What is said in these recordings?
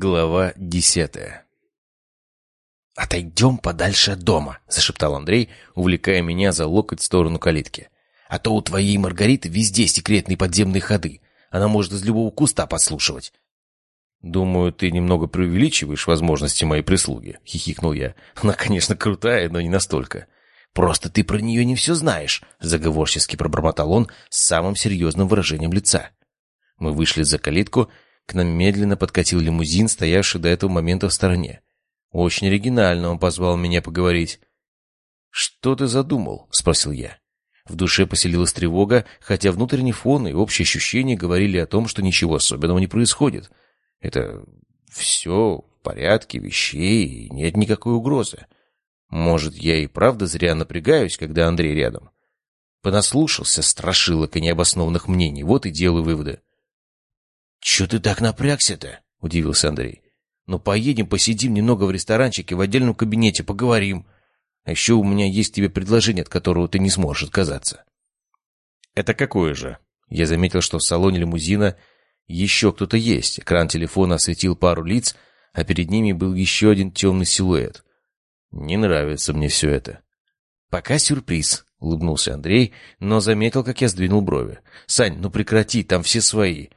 Глава десятая «Отойдем подальше от дома», — зашептал Андрей, увлекая меня за локоть в сторону калитки. «А то у твоей Маргариты везде секретные подземные ходы. Она может из любого куста подслушивать». «Думаю, ты немного преувеличиваешь возможности моей прислуги», — хихикнул я. «Она, конечно, крутая, но не настолько». «Просто ты про нее не все знаешь», — заговорчески пробормотал он с самым серьезным выражением лица. Мы вышли за калитку, — к нам медленно подкатил лимузин, стоявший до этого момента в стороне. Очень оригинально он позвал меня поговорить. «Что ты задумал?» — спросил я. В душе поселилась тревога, хотя внутренний фон и общие ощущения говорили о том, что ничего особенного не происходит. Это все в порядке вещей, и нет никакой угрозы. Может, я и правда зря напрягаюсь, когда Андрей рядом? Понаслушался страшилок и необоснованных мнений, вот и делаю выводы. «Чё ты так напрягся-то?» — удивился Андрей. «Ну, поедем, посидим немного в ресторанчике, в отдельном кабинете, поговорим. А еще у меня есть тебе предложение, от которого ты не сможешь отказаться». «Это какое же?» Я заметил, что в салоне лимузина еще кто-то есть. Экран телефона осветил пару лиц, а перед ними был еще один темный силуэт. Не нравится мне все это. «Пока сюрприз», — улыбнулся Андрей, но заметил, как я сдвинул брови. «Сань, ну прекрати, там все свои.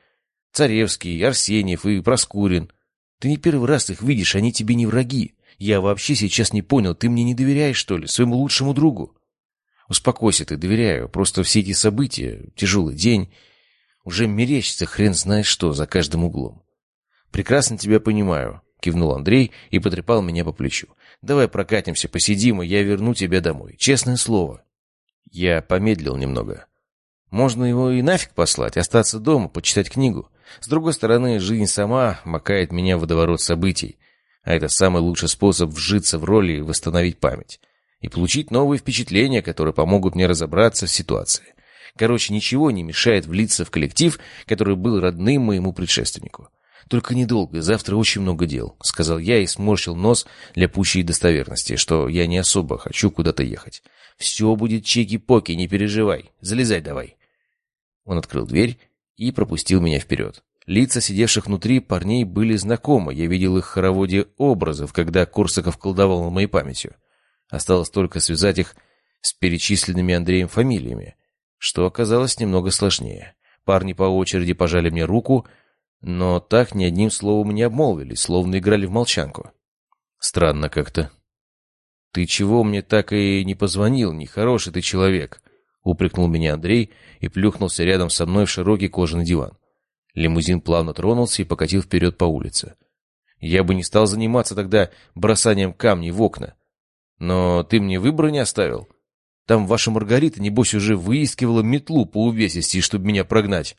Царевский, Арсеньев и Проскурин. Ты не первый раз их видишь, они тебе не враги. Я вообще сейчас не понял, ты мне не доверяешь, что ли, своему лучшему другу? Успокойся ты, доверяю. Просто все эти события, тяжелый день, уже мерещится хрен знает что за каждым углом. Прекрасно тебя понимаю, кивнул Андрей и потрепал меня по плечу. Давай прокатимся, посидим, и я верну тебя домой. Честное слово. Я помедлил немного. Можно его и нафиг послать, остаться дома, почитать книгу. С другой стороны, жизнь сама макает меня в водоворот событий, а это самый лучший способ вжиться в роли и восстановить память. И получить новые впечатления, которые помогут мне разобраться в ситуации. Короче, ничего не мешает влиться в коллектив, который был родным моему предшественнику. «Только недолго, завтра очень много дел», — сказал я и сморщил нос для пущей достоверности, что я не особо хочу куда-то ехать. «Все будет чеки-поки, не переживай. Залезай давай». Он открыл дверь и пропустил меня вперед. Лица сидевших внутри парней были знакомы, я видел их хороводе образов, когда Корсаков колдовал над моей памятью. Осталось только связать их с перечисленными Андреем фамилиями, что оказалось немного сложнее. Парни по очереди пожали мне руку, но так ни одним словом не обмолвились, словно играли в молчанку. Странно как-то. «Ты чего мне так и не позвонил? Нехороший ты человек!» — упрекнул меня Андрей и плюхнулся рядом со мной в широкий кожаный диван. Лимузин плавно тронулся и покатил вперед по улице. Я бы не стал заниматься тогда бросанием камней в окна. Но ты мне выбора не оставил. Там ваша Маргарита, небось, уже выискивала метлу по увесисти, чтобы меня прогнать.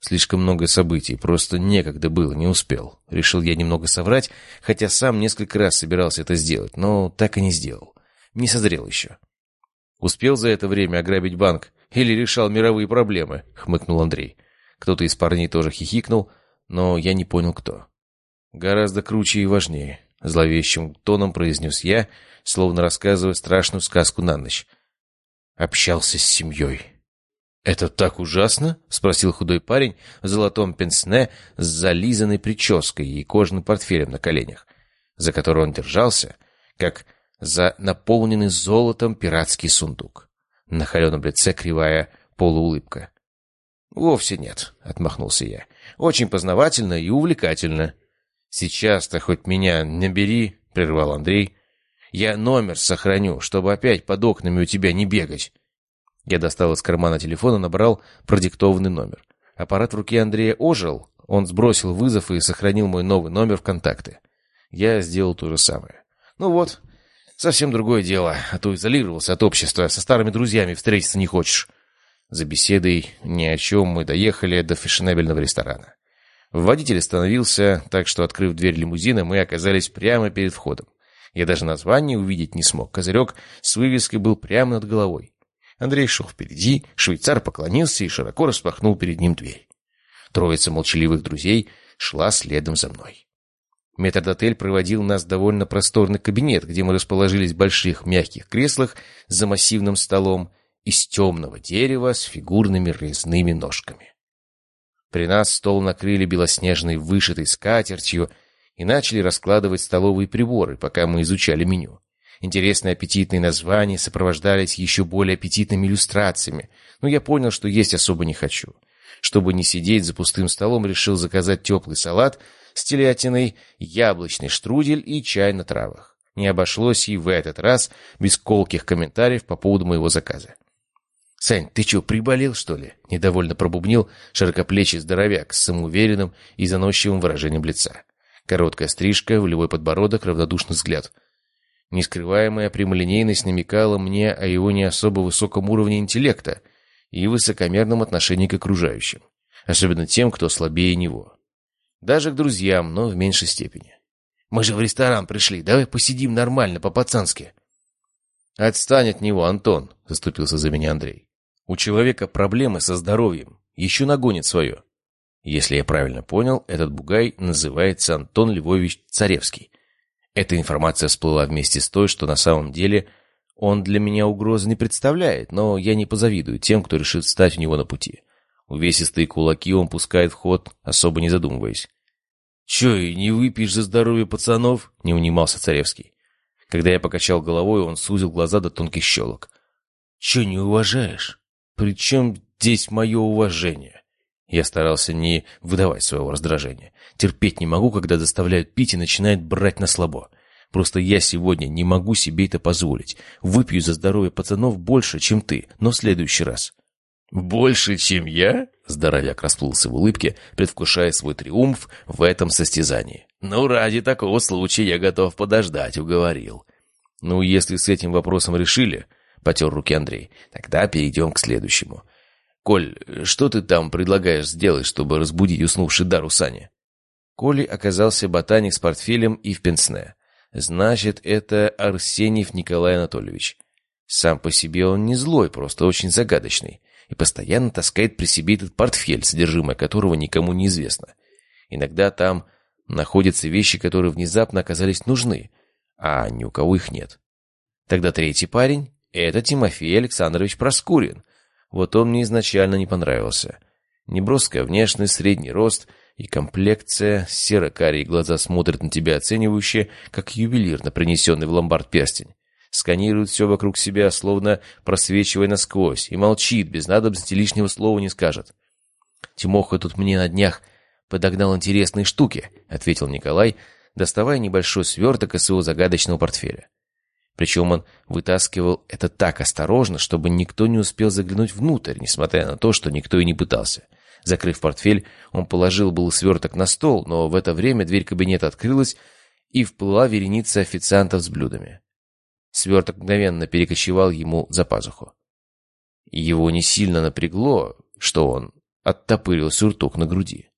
Слишком много событий, просто некогда было, не успел. Решил я немного соврать, хотя сам несколько раз собирался это сделать, но так и не сделал. Не созрел еще. Успел за это время ограбить банк или решал мировые проблемы?» — хмыкнул Андрей. Кто-то из парней тоже хихикнул, но я не понял, кто. «Гораздо круче и важнее», — зловещим тоном произнес я, словно рассказывая страшную сказку на ночь. «Общался с семьей». «Это так ужасно?» — спросил худой парень в золотом пенсне с зализанной прической и кожаным портфелем на коленях, за который он держался, как за наполненный золотом пиратский сундук. На холеном лице кривая полуулыбка. «Вовсе нет», — отмахнулся я. «Очень познавательно и увлекательно». «Сейчас-то хоть меня набери», — прервал Андрей. «Я номер сохраню, чтобы опять под окнами у тебя не бегать». Я достал из кармана телефона, набрал продиктованный номер. Аппарат в руке Андрея ожил, он сбросил вызов и сохранил мой новый номер в контакты. Я сделал то же самое. «Ну вот, Совсем другое дело, а то изолировался от общества, со старыми друзьями встретиться не хочешь. За беседой ни о чем мы доехали до фешенебельного ресторана. Водитель остановился, так что, открыв дверь лимузина, мы оказались прямо перед входом. Я даже название увидеть не смог. Козырек с вывеской был прямо над головой. Андрей шел впереди, швейцар поклонился и широко распахнул перед ним дверь. Троица молчаливых друзей шла следом за мной. Метрдотель проводил нас в довольно просторный кабинет, где мы расположились в больших мягких креслах за массивным столом из темного дерева с фигурными резными ножками. При нас стол накрыли белоснежной вышитой скатертью и начали раскладывать столовые приборы, пока мы изучали меню. Интересные аппетитные названия сопровождались еще более аппетитными иллюстрациями, но я понял, что есть особо не хочу. Чтобы не сидеть за пустым столом, решил заказать теплый салат с телятиной, яблочный штрудель и чай на травах. Не обошлось и в этот раз без колких комментариев по поводу моего заказа. «Сань, ты что, приболел, что ли?» — недовольно пробубнил широкоплечий здоровяк с самоуверенным и заносчивым выражением лица. Короткая стрижка, волевой подбородок, равнодушный взгляд. Нескрываемая прямолинейность намекала мне о его не особо высоком уровне интеллекта и высокомерном отношении к окружающим, особенно тем, кто слабее него. Даже к друзьям, но в меньшей степени. «Мы же в ресторан пришли, давай посидим нормально, по-пацански». «Отстань от него, Антон», — заступился за меня Андрей. «У человека проблемы со здоровьем, еще нагонит свое». Если я правильно понял, этот бугай называется Антон Львович Царевский. Эта информация всплыла вместе с той, что на самом деле он для меня угрозы не представляет, но я не позавидую тем, кто решит встать у него на пути. Увесистые кулаки он пускает в ход, особо не задумываясь. «Че, и не выпьешь за здоровье пацанов?» — не унимался Царевский. Когда я покачал головой, он сузил глаза до тонких щелок. «Че не уважаешь? Причем здесь мое уважение?» Я старался не выдавать своего раздражения. Терпеть не могу, когда заставляют пить и начинают брать на слабо. Просто я сегодня не могу себе это позволить. Выпью за здоровье пацанов больше, чем ты, но в следующий раз. «Больше, чем я?» Здоровяк расплылся в улыбке, предвкушая свой триумф в этом состязании. «Ну, ради такого случая я готов подождать», — уговорил. «Ну, если с этим вопросом решили», — потер руки Андрей, — «тогда перейдем к следующему. Коль, что ты там предлагаешь сделать, чтобы разбудить уснувший дар у Сани?» Коли оказался ботаник с портфелем и в пенсне. Значит, это Арсеньев Николай Анатольевич. Сам по себе он не злой, просто очень загадочный и постоянно таскает при себе этот портфель, содержимое которого никому не известно. Иногда там находятся вещи, которые внезапно оказались нужны, а ни у кого их нет. Тогда третий парень — это Тимофей Александрович Проскурин. Вот он мне изначально не понравился. Неброская внешность, средний рост и комплекция, серо-карие глаза смотрят на тебя оценивающе, как ювелирно принесенный в ломбард перстень сканирует все вокруг себя, словно просвечивая насквозь, и молчит, без надобности лишнего слова не скажет. «Тимоха тут мне на днях подогнал интересные штуки», — ответил Николай, доставая небольшой сверток из своего загадочного портфеля. Причем он вытаскивал это так осторожно, чтобы никто не успел заглянуть внутрь, несмотря на то, что никто и не пытался. Закрыв портфель, он положил был сверток на стол, но в это время дверь кабинета открылась, и вплыла вереница официантов с блюдами. Сверток мгновенно перекочевал ему за пазуху. Его не сильно напрягло, что он оттопырил сюртук на груди.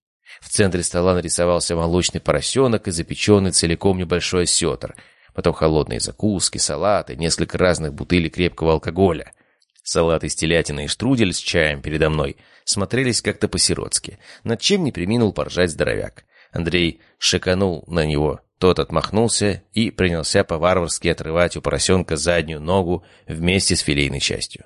В центре стола нарисовался молочный поросенок и запеченный целиком небольшой осетр, потом холодные закуски, салаты, несколько разных бутылей крепкого алкоголя. Салат из телятины и штрудель с чаем передо мной смотрелись как-то по-сиротски, над чем не приминул поржать здоровяк. Андрей шиканул на него тот отмахнулся и принялся по-варварски отрывать у поросенка заднюю ногу вместе с филейной частью.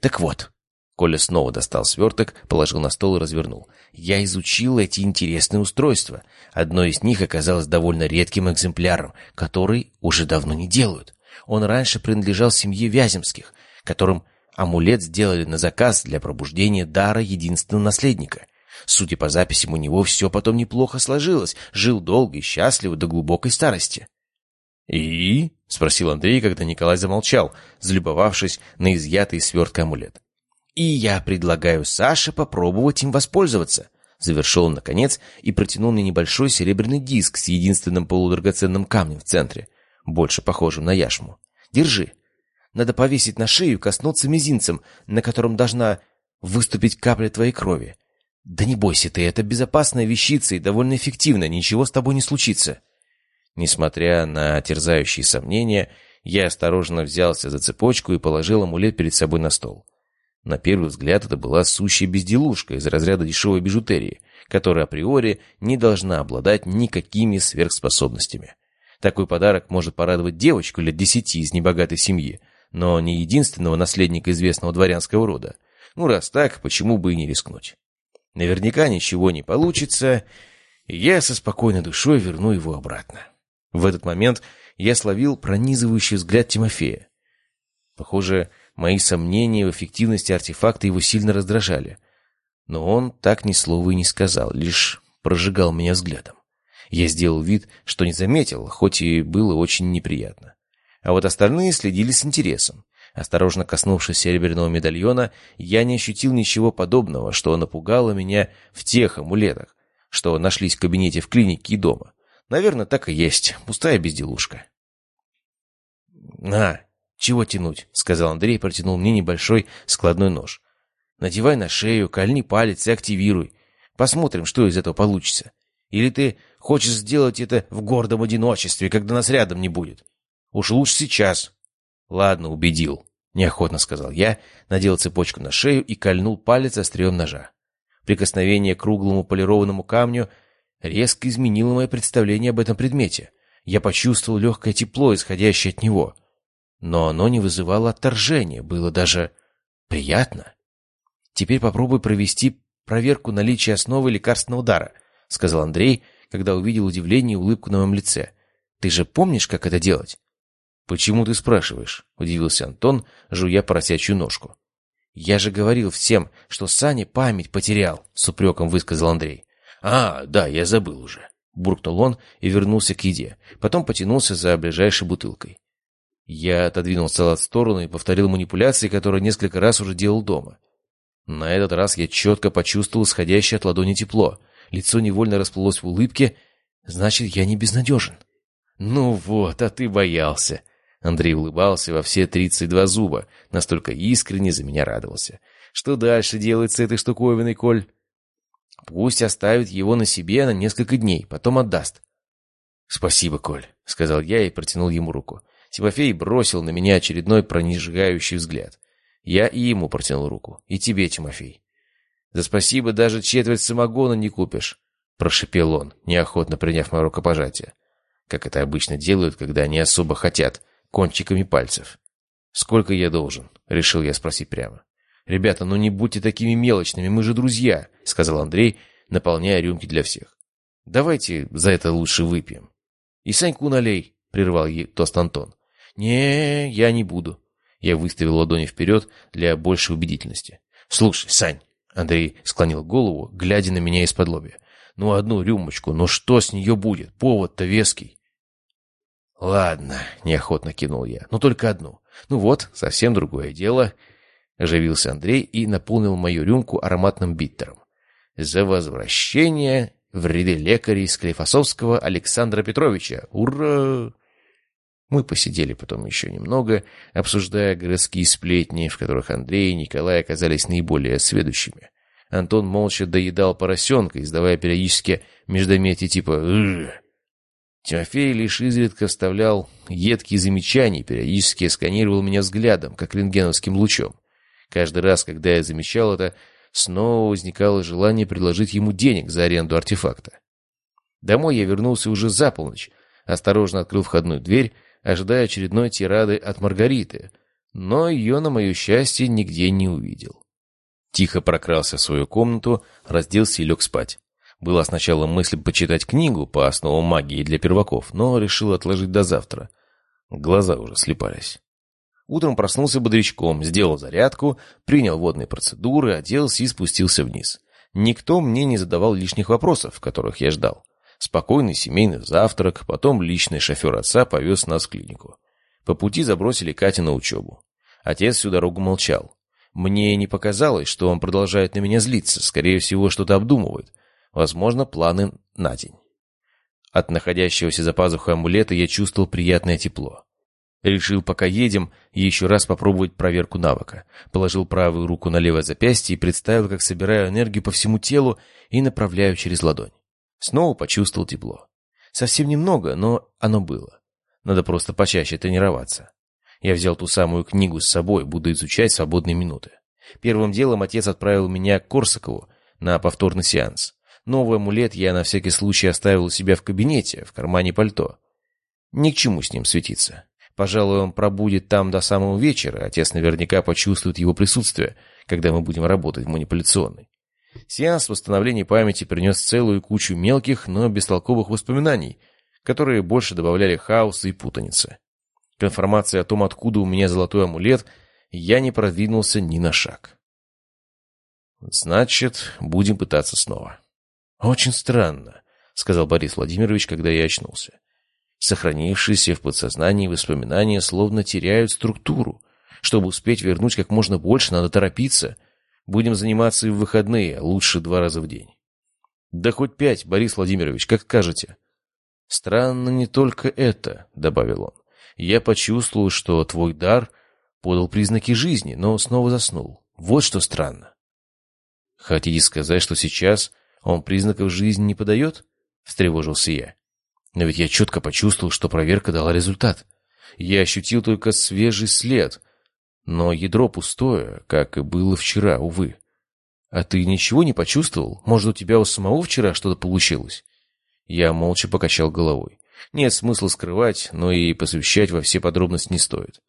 «Так вот», — Коля снова достал сверток, положил на стол и развернул. «Я изучил эти интересные устройства. Одно из них оказалось довольно редким экземпляром, который уже давно не делают. Он раньше принадлежал семье Вяземских, которым амулет сделали на заказ для пробуждения дара единственного наследника. Судя по записям, у него все потом неплохо сложилось. Жил долго и счастливо до глубокой старости. «И?» — спросил Андрей, когда Николай замолчал, залюбовавшись на изъятый свертка амулет. «И я предлагаю Саше попробовать им воспользоваться», — завершил он наконец и протянул мне небольшой серебряный диск с единственным полудрагоценным камнем в центре, больше похожим на яшму. «Держи. Надо повесить на шею коснуться мизинцем, на котором должна выступить капля твоей крови. «Да не бойся ты, это безопасная вещица и довольно эффективная, ничего с тобой не случится». Несмотря на терзающие сомнения, я осторожно взялся за цепочку и положил амулет перед собой на стол. На первый взгляд это была сущая безделушка из разряда дешевой бижутерии, которая априори не должна обладать никакими сверхспособностями. Такой подарок может порадовать девочку лет десяти из небогатой семьи, но не единственного наследника известного дворянского рода. Ну, раз так, почему бы и не рискнуть? Наверняка ничего не получится, и я со спокойной душой верну его обратно. В этот момент я словил пронизывающий взгляд Тимофея. Похоже, мои сомнения в эффективности артефакта его сильно раздражали. Но он так ни слова и не сказал, лишь прожигал меня взглядом. Я сделал вид, что не заметил, хоть и было очень неприятно. А вот остальные следили с интересом. Осторожно коснувшись серебряного медальона, я не ощутил ничего подобного, что напугало меня в тех амулетах, что нашлись в кабинете в клинике и дома. Наверное, так и есть. Пустая безделушка. «На, чего тянуть?» — сказал Андрей, протянул мне небольшой складной нож. «Надевай на шею, кольни палец и активируй. Посмотрим, что из этого получится. Или ты хочешь сделать это в гордом одиночестве, когда нас рядом не будет? Уж лучше сейчас». «Ладно, убедил», — неохотно сказал я, надел цепочку на шею и кольнул палец острием ножа. Прикосновение к круглому полированному камню резко изменило мое представление об этом предмете. Я почувствовал легкое тепло, исходящее от него. Но оно не вызывало отторжения, было даже приятно. «Теперь попробуй провести проверку наличия основы лекарственного удара», — сказал Андрей, когда увидел удивление и улыбку на моем лице. «Ты же помнишь, как это делать?» «Почему ты спрашиваешь?» — удивился Антон, жуя поросячью ножку. «Я же говорил всем, что Саня память потерял», — с упреком высказал Андрей. «А, да, я забыл уже», — буркнул он и вернулся к еде. Потом потянулся за ближайшей бутылкой. Я отодвинул салат в сторону и повторил манипуляции, которые несколько раз уже делал дома. На этот раз я четко почувствовал исходящее от ладони тепло. Лицо невольно расплылось в улыбке. Значит, я не безнадежен. «Ну вот, а ты боялся», Андрей улыбался во все тридцать два зуба, настолько искренне за меня радовался. Что дальше делать с этой штуковиной, Коль? Пусть оставит его на себе на несколько дней, потом отдаст. «Спасибо, Коль», — сказал я и протянул ему руку. Тимофей бросил на меня очередной пронижающий взгляд. Я и ему протянул руку. И тебе, Тимофей. «За спасибо даже четверть самогона не купишь», — прошипел он, неохотно приняв мое рукопожатие. Как это обычно делают, когда они особо хотят — кончиками пальцев. «Сколько я должен?» — решил я спросить прямо. «Ребята, ну не будьте такими мелочными, мы же друзья», — сказал Андрей, наполняя рюмки для всех. «Давайте за это лучше выпьем». «И Саньку налей», — прервал ей тост Антон. «Не, я не буду». Я выставил ладони вперед для большей убедительности. «Слушай, Сань», — Андрей склонил голову, глядя на меня из-под лобья. «Ну, одну рюмочку, но что с нее будет? Повод-то веский». «Ладно», — неохотно кинул я, — «ну только одну. Ну вот, совсем другое дело». Оживился Андрей и наполнил мою рюмку ароматным биттером. «За возвращение в ряды лекарей Склифосовского Александра Петровича! Ура!» Мы посидели потом еще немного, обсуждая городские сплетни, в которых Андрей и Николай оказались наиболее сведущими. Антон молча доедал поросенка, издавая периодически междометия типа «Ugh!» Тимофей лишь изредка вставлял едкие замечания, периодически сканировал меня взглядом, как рентгеновским лучом. Каждый раз, когда я замечал это, снова возникало желание предложить ему денег за аренду артефакта. Домой я вернулся уже за полночь, осторожно открыл входную дверь, ожидая очередной тирады от Маргариты, но ее, на мое счастье, нигде не увидел. Тихо прокрался в свою комнату, разделся и лег спать. Была сначала мысль почитать книгу по основам магии для перваков, но решил отложить до завтра. Глаза уже слепались. Утром проснулся бодрячком, сделал зарядку, принял водные процедуры, оделся и спустился вниз. Никто мне не задавал лишних вопросов, которых я ждал. Спокойный семейный завтрак, потом личный шофер отца повез нас в клинику. По пути забросили Катю на учебу. Отец всю дорогу молчал. Мне не показалось, что он продолжает на меня злиться, скорее всего, что-то обдумывает. Возможно, планы на день. От находящегося за пазухой амулета я чувствовал приятное тепло. Решил, пока едем, еще раз попробовать проверку навыка. Положил правую руку на левое запястье и представил, как собираю энергию по всему телу и направляю через ладонь. Снова почувствовал тепло. Совсем немного, но оно было. Надо просто почаще тренироваться. Я взял ту самую книгу с собой, буду изучать свободные минуты. Первым делом отец отправил меня к Корсакову на повторный сеанс. Новый амулет я на всякий случай оставил у себя в кабинете, в кармане пальто. Ни к чему с ним светиться. Пожалуй, он пробудет там до самого вечера, отец наверняка почувствует его присутствие, когда мы будем работать в манипуляционной. Сеанс восстановления памяти принес целую кучу мелких, но бестолковых воспоминаний, которые больше добавляли хаоса и путаницы. К информации о том, откуда у меня золотой амулет, я не продвинулся ни на шаг. Значит, будем пытаться снова. Очень странно, сказал Борис Владимирович, когда я очнулся. Сохранившиеся в подсознании воспоминания словно теряют структуру. Чтобы успеть вернуть как можно больше, надо торопиться. Будем заниматься и в выходные, лучше два раза в день. Да хоть пять, Борис Владимирович, как скажете. Странно не только это, добавил он. Я почувствовал, что твой дар подал признаки жизни, но снова заснул. Вот что странно. Хотите сказать, что сейчас он признаков жизни не подает? Встревожился я. Но ведь я четко почувствовал, что проверка дала результат. Я ощутил только свежий след, но ядро пустое, как и было вчера, увы. А ты ничего не почувствовал? Может, у тебя у самого вчера что-то получилось? Я молча покачал головой. Нет смысла скрывать, но и посвящать во все подробности не стоит.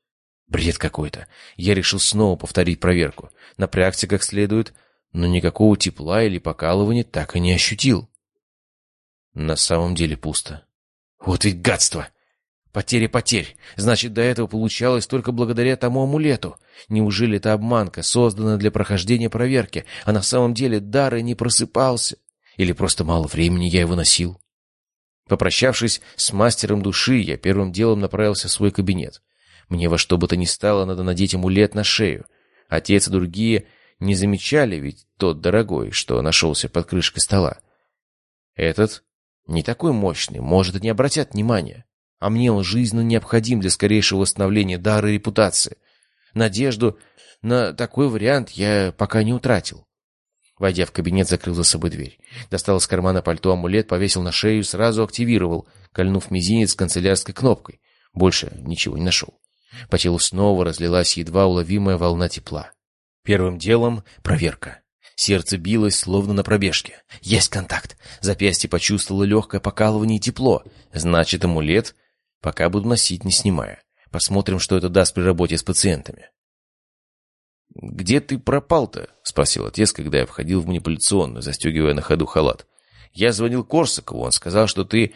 Бред какой-то. Я решил снова повторить проверку. Напрягся как следует, но никакого тепла или покалывания так и не ощутил. На самом деле пусто. Вот ведь гадство! Потеря потерь. Значит, до этого получалось только благодаря тому амулету. Неужели это обманка, созданная для прохождения проверки, а на самом деле дар и не просыпался? Или просто мало времени я его носил? Попрощавшись с мастером души, я первым делом направился в свой кабинет. Мне во что бы то ни стало надо надеть амулет на шею. Отец и другие не замечали, ведь тот дорогой, что нашелся под крышкой стола. Этот не такой мощный, может, и не обратят внимания. А мне он жизненно необходим для скорейшего восстановления дара и репутации. Надежду на такой вариант я пока не утратил. Войдя в кабинет, закрыл за собой дверь. Достал из кармана пальто амулет, повесил на шею сразу активировал, кольнув мизинец канцелярской кнопкой. Больше ничего не нашел. По телу снова разлилась едва уловимая волна тепла. Первым делом — проверка. Сердце билось, словно на пробежке. Есть контакт. Запястье почувствовало легкое покалывание и тепло. Значит, амулет пока буду носить, не снимая. Посмотрим, что это даст при работе с пациентами. «Где ты пропал-то?» — спросил отец, когда я входил в манипуляционную, застегивая на ходу халат. «Я звонил Корсакову, он сказал, что ты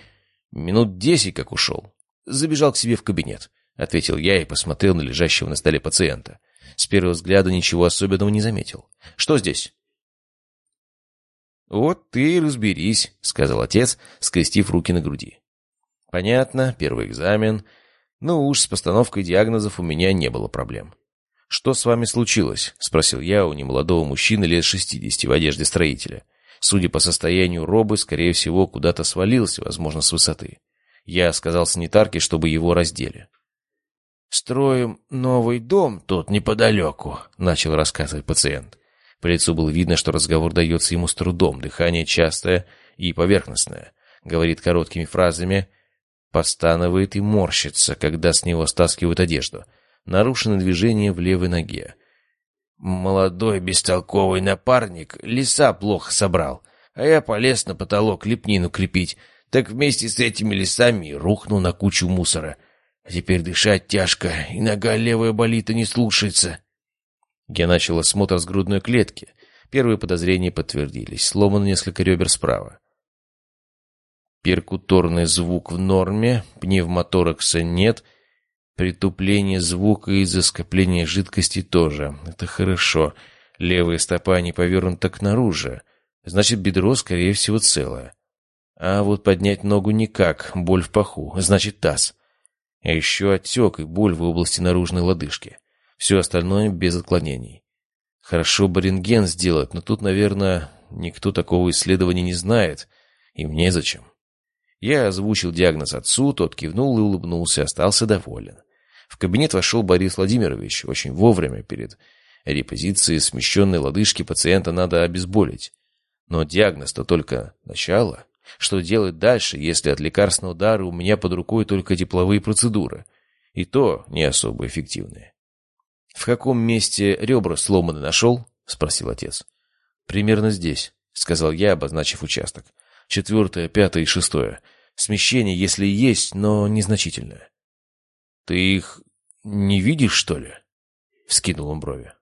минут десять как ушел. Забежал к себе в кабинет», — ответил я и посмотрел на лежащего на столе пациента. С первого взгляда ничего особенного не заметил. «Что здесь?» «Вот ты и разберись», — сказал отец, скрестив руки на груди. «Понятно, первый экзамен. Ну уж с постановкой диагнозов у меня не было проблем». «Что с вами случилось?» — спросил я у немолодого мужчины лет шестидесяти в одежде строителя. Судя по состоянию робы, скорее всего, куда-то свалился, возможно, с высоты. Я сказал санитарке, чтобы его раздели. «Строим новый дом тут неподалеку», — начал рассказывать пациент. По лицу было видно, что разговор дается ему с трудом, дыхание частое и поверхностное. Говорит короткими фразами, постанывает и морщится, когда с него стаскивают одежду — нарушено движение в левой ноге. Молодой бестолковый напарник леса плохо собрал, а я полез на потолок лепнину крепить, так вместе с этими лесами рухнул на кучу мусора. А теперь дышать тяжко, и нога левая болит и не слушается. Я начал осмотр с грудной клетки. Первые подозрения подтвердились. Сломано несколько ребер справа. Перкуторный звук в норме, пневмоторакса нет — Притупление звука из-за скопления жидкости тоже. Это хорошо. Левая стопа не повернута к наружу. Значит, бедро, скорее всего, целое. А вот поднять ногу никак. Боль в паху. Значит, таз. А еще отек и боль в области наружной лодыжки. Все остальное без отклонений. Хорошо бы рентген сделать, но тут, наверное, никто такого исследования не знает. И мне зачем. Я озвучил диагноз отцу, тот кивнул и улыбнулся, остался доволен. В кабинет вошел Борис Владимирович очень вовремя перед репозицией смещенной лодыжки пациента надо обезболить. Но диагноз-то только начало. Что делать дальше, если от лекарственного удара у меня под рукой только тепловые процедуры? И то не особо эффективные. «В каком месте ребра сломаны нашел?» — спросил отец. «Примерно здесь», — сказал я, обозначив участок. «Четвертое, пятое и шестое. Смещение, если есть, но незначительное». «Ты их не видишь, что ли?» — вскинул он брови.